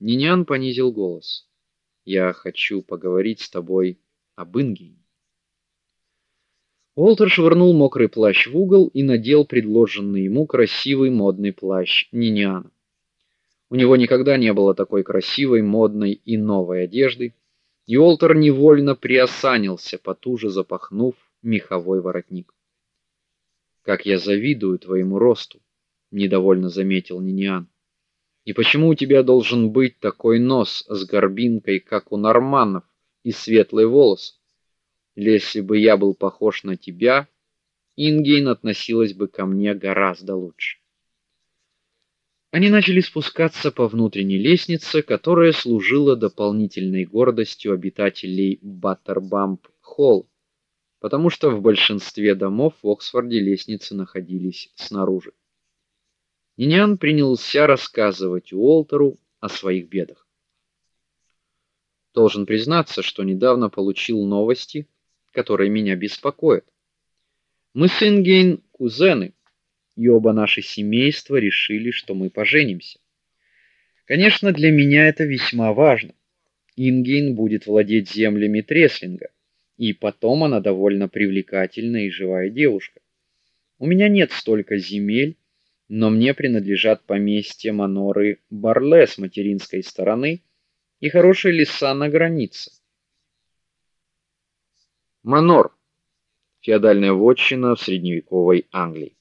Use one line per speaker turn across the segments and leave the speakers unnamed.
Нинян понизил голос. Я хочу поговорить с тобой об Ингине. Уолтер швырнул мокрый плащ в угол и надел предложенный ему красивый модный плащ Ниняна. У него никогда не было такой красивой, модной и новой одежды, и Уолтер невольно приосанился, потуже запахнув меховой воротник. Как я завидую твоему росту, недовольно заметил Нинян. И почему у тебя должен быть такой нос с горбинкой, как у норманнов, и светлые волосы? Если бы я был похож на тебя, Ингейн относилась бы ко мне гораздо лучше. Они начали спускаться по внутренней лестнице, которая служила дополнительной гордостью обитателей Баттербамп-холл, потому что в большинстве домов в Оксфорде лестницы находились снаружи. Нинян принялся рассказывать Уолтеру о своих бедах. Должен признаться, что недавно получил новости, которые меня беспокоят. Мы с Ингейн кузены, и оба наши семейства решили, что мы поженимся. Конечно, для меня это весьма важно. Ингейн будет владеть землями Треслинга, и потом она довольно привлекательная и живая девушка. У меня нет столько земель, но мне принадлежат поместья Маноры Барле с материнской стороны и хорошие леса на границе. Манор феодальная вотчина в средневековой Англии.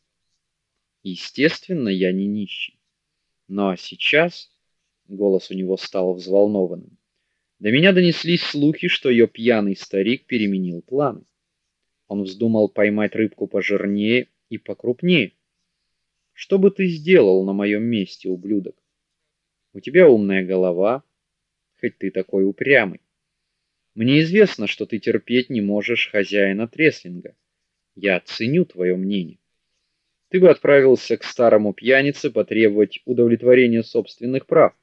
Естественно, я не нищий. Но сейчас голос у него стал взволнованным. До меня донеслись слухи, что ее пьяный старик переменил планы. Он вздумал поймать рыбку пожирнее и покрупнее. Что бы ты сделал на моем месте, ублюдок? У тебя умная голова, хоть ты такой упрямый. Мне известно, что ты терпеть не можешь хозяина Треслинга. Я ценю твое мнение. Ты бы отправился к старому пьянице потребовать удовлетворения собственных прав.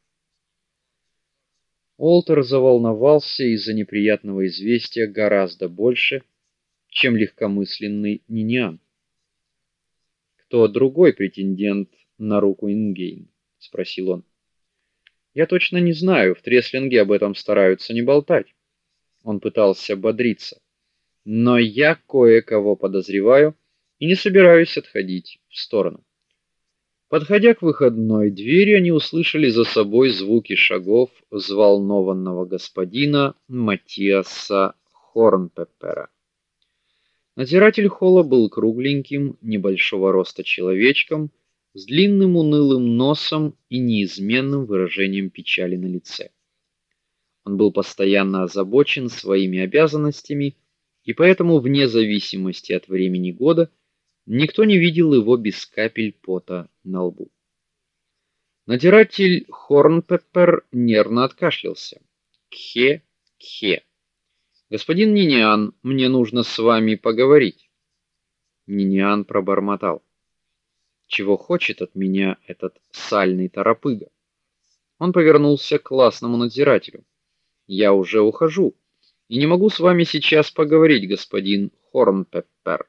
Олтер заволновался из-за неприятного известия гораздо больше, чем легкомысленный Ниниан кто другой претендент на руку Ингейн, спросил он. Я точно не знаю, в Треслинге об этом стараются не болтать. Он пытался бодриться. Но я кое-кого подозреваю и не собираюсь отходить в сторону. Подходя к выходной двери, они услышали за собой звуки шагов взволнованного господина Матиаса Хорнпеппера. Надзиратель холла был кругленьким, небольшого роста человечком с длинным унылым носом и неизменным выражением печали на лице. Он был постоянно озабочен своими обязанностями, и поэтому вне зависимости от времени года никто не видел его без капель пота на лбу. Надзиратель Хорнпеппер нервно откашлялся. Кхе, кхе. Господин Ниниан, мне нужно с вами поговорить. Ниниан пробормотал: "Чего хочет от меня этот сальный торопыга?" Он повернулся к классному надзирателю. "Я уже ухожу и не могу с вами сейчас поговорить, господин Хорнпеппер.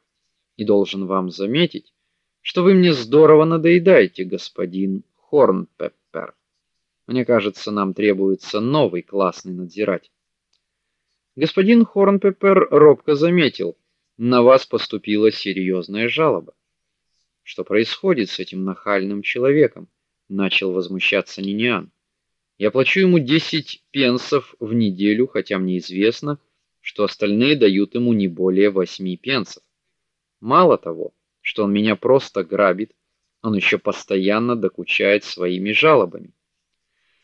И должен вам заметить, что вы мне здорово надоедаете, господин Хорнпеппер. Мне кажется, нам требуется новый классный надзиратель". Господин Хорнпеппер робко заметил: "На вас поступила серьезная жалоба". Что происходит с этим нахальным человеком? начал возмущаться Ниниан. Я плачу ему 10 пенсов в неделю, хотя мне известно, что остальные дают ему не более 8 пенсов. Мало того, что он меня просто грабит, он еще постоянно докучает своими жалобами.